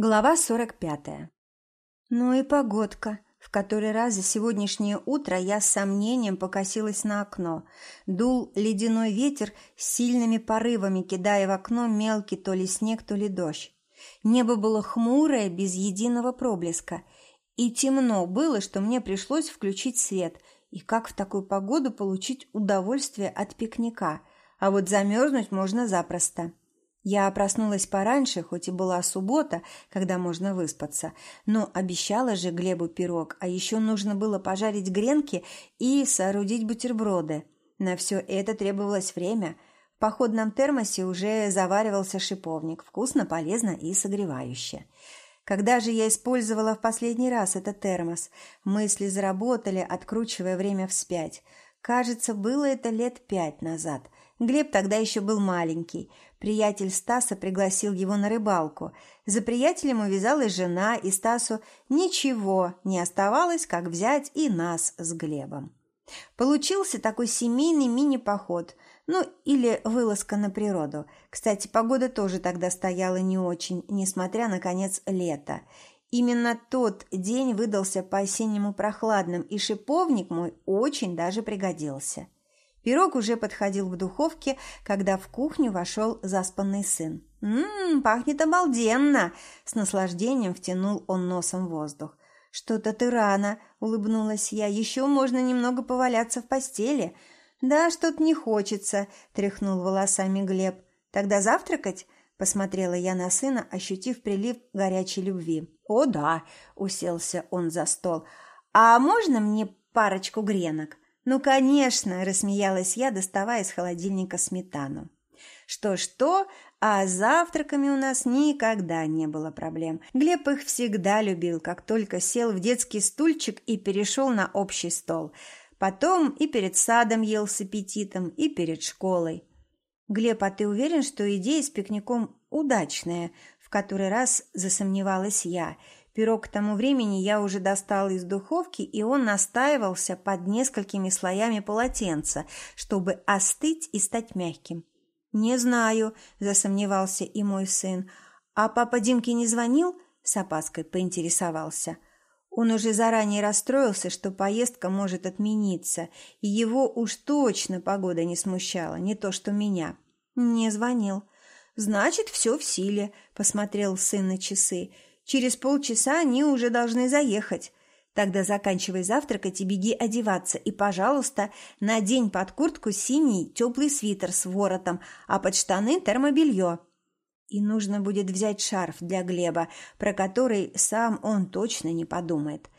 Глава 45. Ну и погодка. В который раз за сегодняшнее утро я с сомнением покосилась на окно. Дул ледяной ветер с сильными порывами, кидая в окно мелкий то ли снег, то ли дождь. Небо было хмурое, без единого проблеска. И темно было, что мне пришлось включить свет. И как в такую погоду получить удовольствие от пикника? А вот замерзнуть можно запросто. Я проснулась пораньше, хоть и была суббота, когда можно выспаться, но обещала же Глебу пирог, а еще нужно было пожарить гренки и соорудить бутерброды. На все это требовалось время. В походном термосе уже заваривался шиповник, вкусно, полезно и согревающе. Когда же я использовала в последний раз этот термос? Мысли заработали, откручивая время вспять. Кажется, было это лет пять назад. Глеб тогда еще был маленький – Приятель Стаса пригласил его на рыбалку. За приятелем увязалась жена, и Стасу ничего не оставалось, как взять и нас с Глебом. Получился такой семейный мини-поход, ну или вылазка на природу. Кстати, погода тоже тогда стояла не очень, несмотря на конец лета. Именно тот день выдался по-осеннему прохладным, и шиповник мой очень даже пригодился. Пирог уже подходил в духовке, когда в кухню вошел заспанный сын. «Ммм, пахнет обалденно!» – с наслаждением втянул он носом воздух. «Что-то ты рано», – улыбнулась я. «Еще можно немного поваляться в постели». «Да, что-то не хочется», – тряхнул волосами Глеб. «Тогда завтракать?» – посмотрела я на сына, ощутив прилив горячей любви. «О, да», – уселся он за стол. «А можно мне парочку гренок?» «Ну, конечно!» – рассмеялась я, доставая из холодильника сметану. Что-что, а с завтраками у нас никогда не было проблем. Глеб их всегда любил, как только сел в детский стульчик и перешел на общий стол. Потом и перед садом ел с аппетитом, и перед школой. «Глеб, а ты уверен, что идея с пикником удачная?» В который раз засомневалась я – Пирог к тому времени я уже достала из духовки, и он настаивался под несколькими слоями полотенца, чтобы остыть и стать мягким. «Не знаю», – засомневался и мой сын. «А папа Димке не звонил?» – с опаской поинтересовался. Он уже заранее расстроился, что поездка может отмениться, и его уж точно погода не смущала, не то что меня. «Не звонил». «Значит, все в силе», – посмотрел сын на часы. Через полчаса они уже должны заехать. Тогда заканчивай завтракать и беги одеваться. И, пожалуйста, надень под куртку синий теплый свитер с воротом, а под штаны термобелье. И нужно будет взять шарф для Глеба, про который сам он точно не подумает.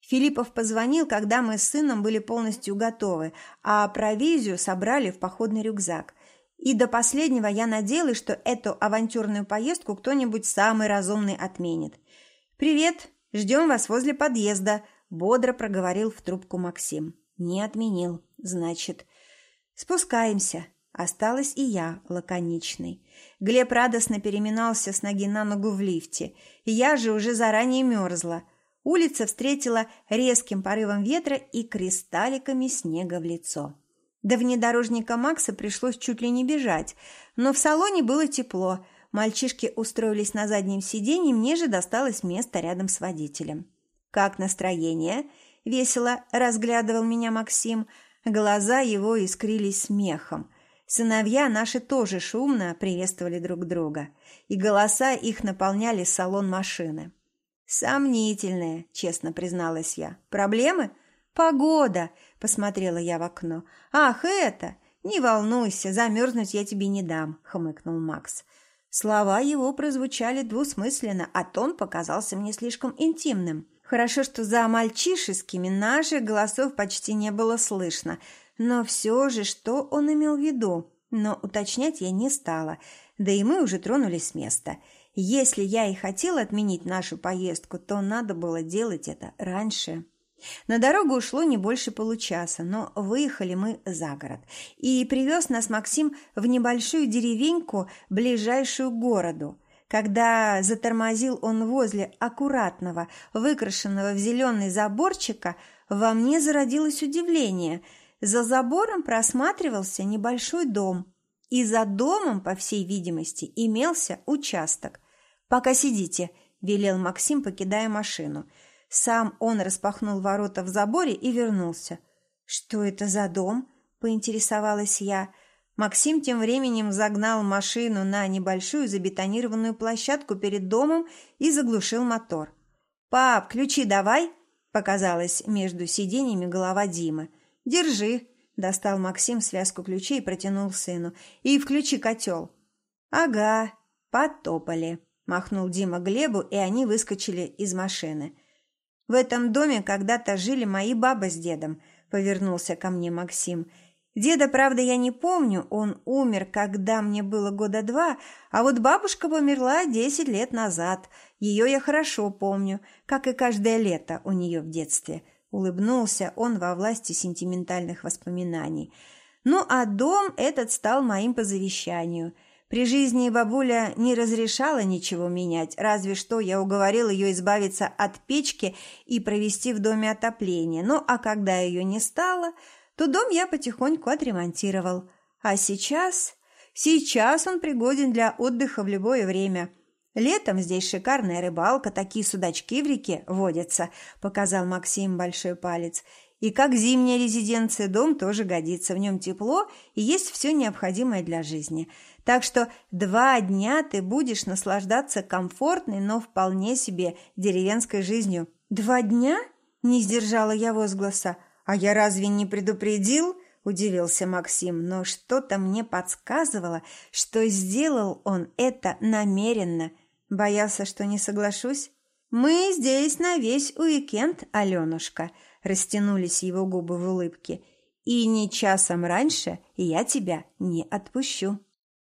Филиппов позвонил, когда мы с сыном были полностью готовы, а провизию собрали в походный рюкзак. И до последнего я надеялась, что эту авантюрную поездку кто-нибудь самый разумный отменит. «Привет! Ждем вас возле подъезда», – бодро проговорил в трубку Максим. «Не отменил, значит. Спускаемся». Осталась и я, лаконичный. Глеб радостно переминался с ноги на ногу в лифте. Я же уже заранее мерзла. Улица встретила резким порывом ветра и кристалликами снега в лицо. До внедорожника Макса пришлось чуть ли не бежать, но в салоне было тепло. Мальчишки устроились на заднем сиденье, мне же досталось место рядом с водителем. «Как настроение?» – весело разглядывал меня Максим. Глаза его искрились смехом. Сыновья наши тоже шумно приветствовали друг друга, и голоса их наполняли салон машины. «Сомнительные», – честно призналась я. «Проблемы?» «Погода!» – посмотрела я в окно. «Ах, это! Не волнуйся, замерзнуть я тебе не дам!» – хмыкнул Макс. Слова его прозвучали двусмысленно, а тон показался мне слишком интимным. Хорошо, что за мальчишескими наших голосов почти не было слышно. Но все же, что он имел в виду? Но уточнять я не стала. Да и мы уже тронулись с места. Если я и хотела отменить нашу поездку, то надо было делать это раньше. На дорогу ушло не больше получаса, но выехали мы за город. И привез нас Максим в небольшую деревеньку, ближайшую к городу. Когда затормозил он возле аккуратного, выкрашенного в зеленый заборчика, во мне зародилось удивление. За забором просматривался небольшой дом, и за домом, по всей видимости, имелся участок. «Пока сидите», велел Максим, покидая машину. Сам он распахнул ворота в заборе и вернулся. «Что это за дом?» – поинтересовалась я. Максим тем временем загнал машину на небольшую забетонированную площадку перед домом и заглушил мотор. «Пап, ключи давай!» – показалась между сиденьями голова Димы. «Держи!» – достал Максим связку ключей и протянул сыну. «И включи котел!» «Ага, потопали!» – махнул Дима Глебу, и они выскочили из машины. «В этом доме когда-то жили мои баба с дедом», – повернулся ко мне Максим – Деда, правда, я не помню, он умер, когда мне было года два, а вот бабушка померла десять лет назад. Ее я хорошо помню, как и каждое лето у нее в детстве. Улыбнулся он во власти сентиментальных воспоминаний. Ну, а дом этот стал моим по завещанию. При жизни бабуля не разрешала ничего менять, разве что я уговорил ее избавиться от печки и провести в доме отопление. Ну, а когда ее не стало то дом я потихоньку отремонтировал. А сейчас... Сейчас он пригоден для отдыха в любое время. Летом здесь шикарная рыбалка, такие судачки в реке водятся, показал Максим большой палец. И как зимняя резиденция, дом тоже годится. В нем тепло и есть все необходимое для жизни. Так что два дня ты будешь наслаждаться комфортной, но вполне себе деревенской жизнью. «Два дня?» – не сдержала я возгласа. «А я разве не предупредил?» – удивился Максим, но что-то мне подсказывало, что сделал он это намеренно. Боялся, что не соглашусь. «Мы здесь на весь уикенд, Аленушка», – растянулись его губы в улыбке. «И ни часом раньше я тебя не отпущу».